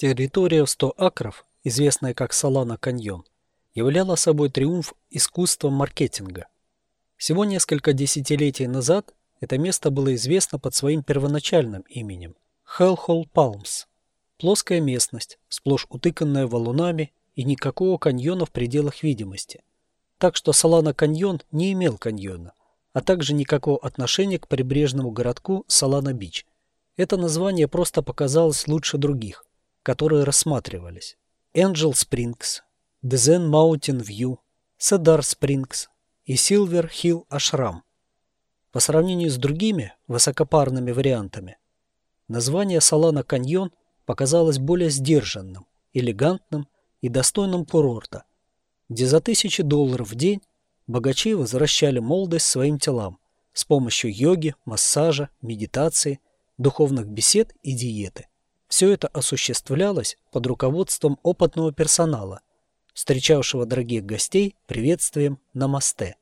Территория в 100 акров, известная как Салана каньон, являла собой триумф искусства маркетинга. Всего несколько десятилетий назад это место было известно под своим первоначальным именем – Hellhole Palms. Плоская местность, сплошь утыканная валунами и никакого каньона в пределах видимости. Так что Салана каньон не имел каньона, а также никакого отношения к прибрежному городку Салана-Бич. Это название просто показалось лучше других которые рассматривались. Angel Springs, Dezen Mountain View, Cedar Springs и Silver Hill Ashram. По сравнению с другими высокопарными вариантами, название Салана Каньон показалось более сдержанным, элегантным и достойным курорта, где за тысячи долларов в день богачи возвращали молодость своим телам с помощью йоги, массажа, медитации, духовных бесед и диеты. Все это осуществлялось под руководством опытного персонала, встречавшего дорогих гостей приветствием на мосте,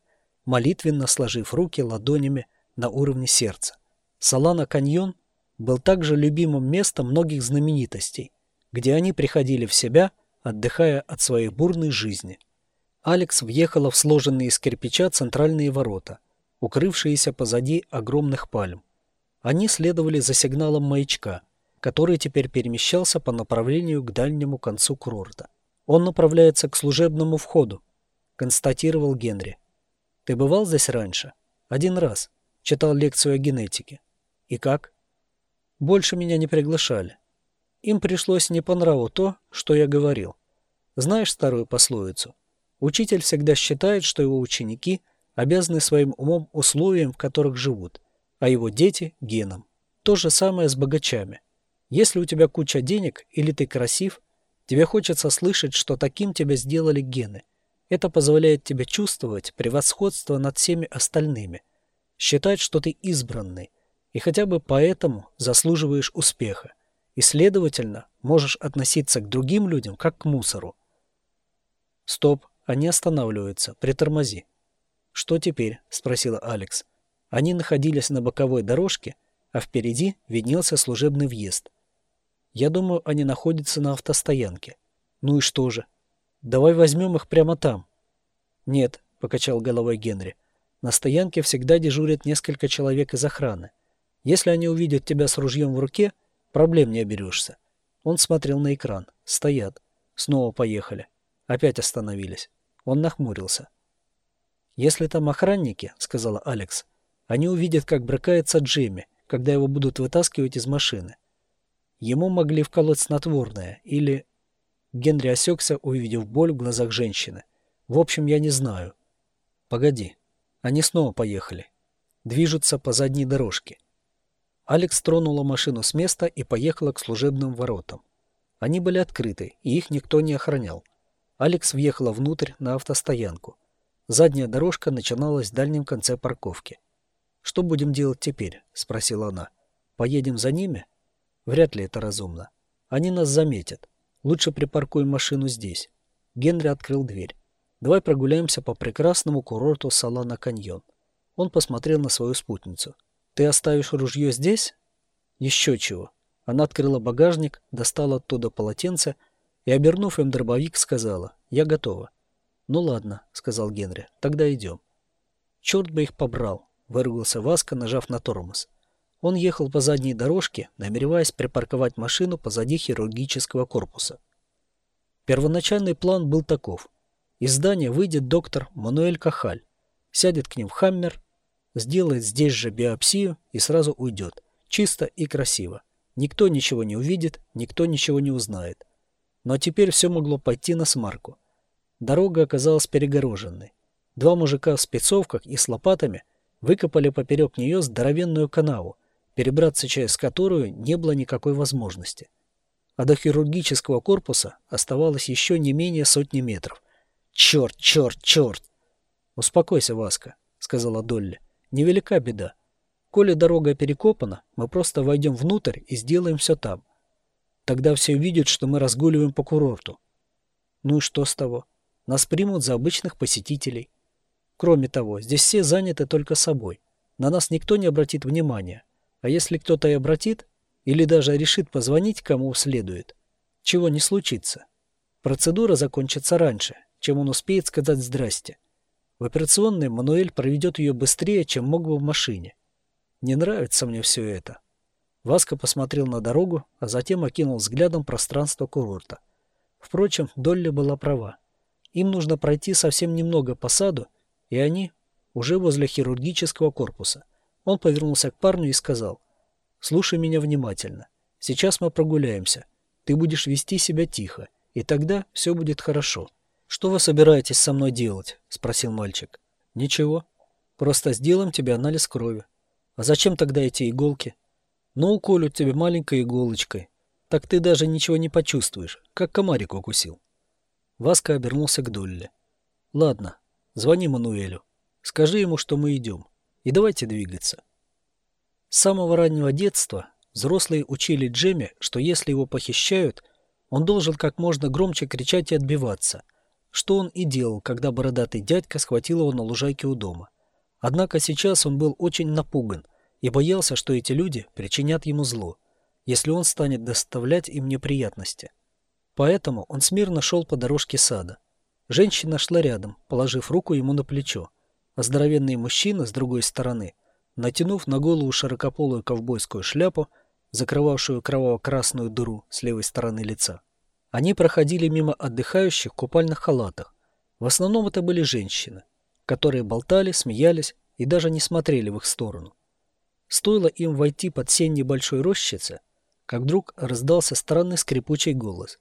молитвенно сложив руки ладонями на уровне сердца. Салана Каньон был также любимым местом многих знаменитостей, где они приходили в себя, отдыхая от своей бурной жизни. Алекс въехала в сложенные из кирпича центральные ворота, укрывшиеся позади огромных пальм. Они следовали за сигналом маячка – который теперь перемещался по направлению к дальнему концу курорта. «Он направляется к служебному входу», — констатировал Генри. «Ты бывал здесь раньше?» «Один раз. Читал лекцию о генетике». «И как?» «Больше меня не приглашали. Им пришлось не по нраву то, что я говорил. Знаешь старую пословицу? Учитель всегда считает, что его ученики обязаны своим умом условиям, в которых живут, а его дети – генам. То же самое с богачами. Если у тебя куча денег или ты красив, тебе хочется слышать, что таким тебя сделали гены. Это позволяет тебе чувствовать превосходство над всеми остальными, считать, что ты избранный, и хотя бы поэтому заслуживаешь успеха, и, следовательно, можешь относиться к другим людям как к мусору. Стоп, они останавливаются, притормози. Что теперь? спросила Алекс. Они находились на боковой дорожке, а впереди виднелся служебный въезд – я думаю, они находятся на автостоянке. Ну и что же? Давай возьмем их прямо там. Нет, покачал головой Генри. На стоянке всегда дежурят несколько человек из охраны. Если они увидят тебя с ружьем в руке, проблем не оберешься. Он смотрел на экран. Стоят. Снова поехали. Опять остановились. Он нахмурился. «Если там охранники, — сказала Алекс, — они увидят, как брыкается Джимми, когда его будут вытаскивать из машины. Ему могли вколоть снотворное или... Генри осекся, увидев боль в глазах женщины. В общем, я не знаю. Погоди. Они снова поехали. Движутся по задней дорожке. Алекс тронула машину с места и поехала к служебным воротам. Они были открыты, и их никто не охранял. Алекс въехала внутрь на автостоянку. Задняя дорожка начиналась в дальнем конце парковки. «Что будем делать теперь?» – спросила она. «Поедем за ними?» Вряд ли это разумно. Они нас заметят. Лучше припаркуем машину здесь. Генри открыл дверь. Давай прогуляемся по прекрасному курорту Салана Каньон. Он посмотрел на свою спутницу. Ты оставишь ружье здесь? Еще чего. Она открыла багажник, достала оттуда полотенце и, обернув им дробовик, сказала «Я готова». «Ну ладно», — сказал Генри, — «тогда идем». «Черт бы их побрал», — выругался Васка, нажав на тормоз. Он ехал по задней дорожке, намереваясь припарковать машину позади хирургического корпуса. Первоначальный план был таков. Из здания выйдет доктор Мануэль Кахаль, сядет к ним в Хаммер, сделает здесь же биопсию и сразу уйдет. Чисто и красиво. Никто ничего не увидит, никто ничего не узнает. Но теперь все могло пойти на смарку. Дорога оказалась перегороженной. Два мужика в спецовках и с лопатами выкопали поперек нее здоровенную канаву, перебраться через которую не было никакой возможности. А до хирургического корпуса оставалось еще не менее сотни метров. «Черт, черт, черт!» «Успокойся, Васка», — сказала Долли. «Невелика беда. Коли дорога перекопана, мы просто войдем внутрь и сделаем все там. Тогда все увидят, что мы разгуливаем по курорту. Ну и что с того? Нас примут за обычных посетителей. Кроме того, здесь все заняты только собой. На нас никто не обратит внимания. А если кто-то и обратит, или даже решит позвонить кому следует, чего не случится. Процедура закончится раньше, чем он успеет сказать «здрасте». В операционной Мануэль проведет ее быстрее, чем мог бы в машине. Не нравится мне все это. Васка посмотрел на дорогу, а затем окинул взглядом пространство курорта. Впрочем, Долли была права. Им нужно пройти совсем немного по саду, и они уже возле хирургического корпуса. Он повернулся к парню и сказал, «Слушай меня внимательно. Сейчас мы прогуляемся. Ты будешь вести себя тихо, и тогда все будет хорошо». «Что вы собираетесь со мной делать?» – спросил мальчик. «Ничего. Просто сделаем тебе анализ крови. А зачем тогда эти иголки? Ну, уколют тебе маленькой иголочкой. Так ты даже ничего не почувствуешь, как комарик укусил. Васка обернулся к Долле. Ладно, звони Мануэлю. Скажи ему, что мы идем. И давайте двигаться. С самого раннего детства взрослые учили Джемми, что если его похищают, он должен как можно громче кричать и отбиваться, что он и делал, когда бородатый дядька схватил его на лужайке у дома. Однако сейчас он был очень напуган и боялся, что эти люди причинят ему зло, если он станет доставлять им неприятности. Поэтому он смирно шел по дорожке сада. Женщина шла рядом, положив руку ему на плечо, а здоровенный мужчина с другой стороны, натянув на голову широкополую ковбойскую шляпу, закрывавшую кроваво-красную дыру с левой стороны лица. Они проходили мимо отдыхающих в купальных халатах. В основном это были женщины которые болтали, смеялись и даже не смотрели в их сторону. Стоило им войти под сень небольшой рощицы, как вдруг раздался странный скрипучий голос.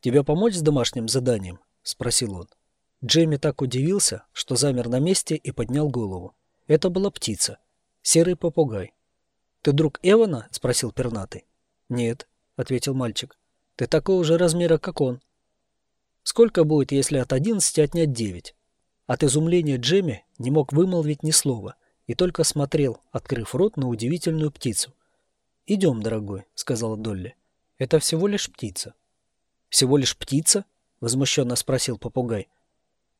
«Тебе помочь с домашним заданием?» – спросил он. Джейми так удивился, что замер на месте и поднял голову. Это была птица. Серый попугай. «Ты друг Эвана?» – спросил пернатый. «Нет», – ответил мальчик. «Ты такого же размера, как он». «Сколько будет, если от одиннадцати отнять девять?» От изумления Джемми не мог вымолвить ни слова и только смотрел, открыв рот на удивительную птицу. «Идем, дорогой», — сказала Долли. «Это всего лишь птица». «Всего лишь птица?» — возмущенно спросил попугай.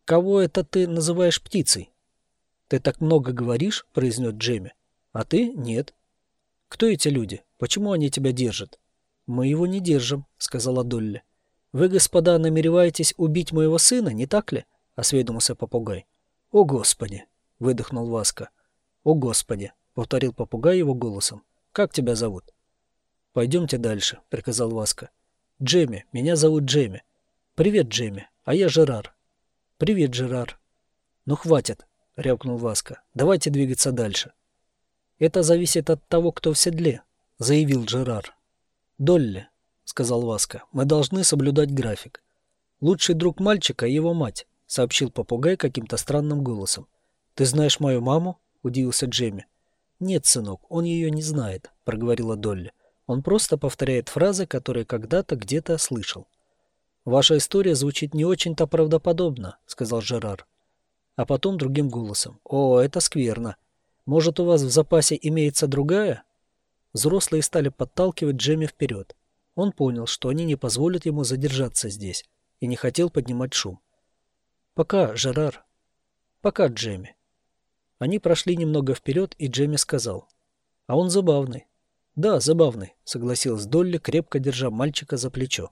«Кого это ты называешь птицей?» «Ты так много говоришь», — произнес Джемми. «А ты — нет». «Кто эти люди? Почему они тебя держат?» «Мы его не держим», — сказала Долли. «Вы, господа, намереваетесь убить моего сына, не так ли?» осведомился попугай. «О, Господи!» — выдохнул Васка. «О, Господи!» — повторил попугай его голосом. «Как тебя зовут?» «Пойдемте дальше», — приказал Васка. «Джемми, меня зовут Джемми». «Привет, Джемми, а я Жерар». «Привет, Жерар». «Ну, хватит», — рявкнул Васка. «Давайте двигаться дальше». «Это зависит от того, кто в седле», — заявил Жерар. «Долли», — сказал Васка, — «мы должны соблюдать график. Лучший друг мальчика — его мать сообщил попугай каким-то странным голосом. «Ты знаешь мою маму?» – удивился Джемми. «Нет, сынок, он ее не знает», – проговорила Долли. «Он просто повторяет фразы, которые когда-то где-то слышал». «Ваша история звучит не очень-то правдоподобно», – сказал Жерар. А потом другим голосом. «О, это скверно. Может, у вас в запасе имеется другая?» Взрослые стали подталкивать Джемми вперед. Он понял, что они не позволят ему задержаться здесь, и не хотел поднимать шум. «Пока, Жерар». «Пока, Джемми». Они прошли немного вперед, и Джемми сказал. «А он забавный». «Да, забавный», — согласилась Долли, крепко держа мальчика за плечо.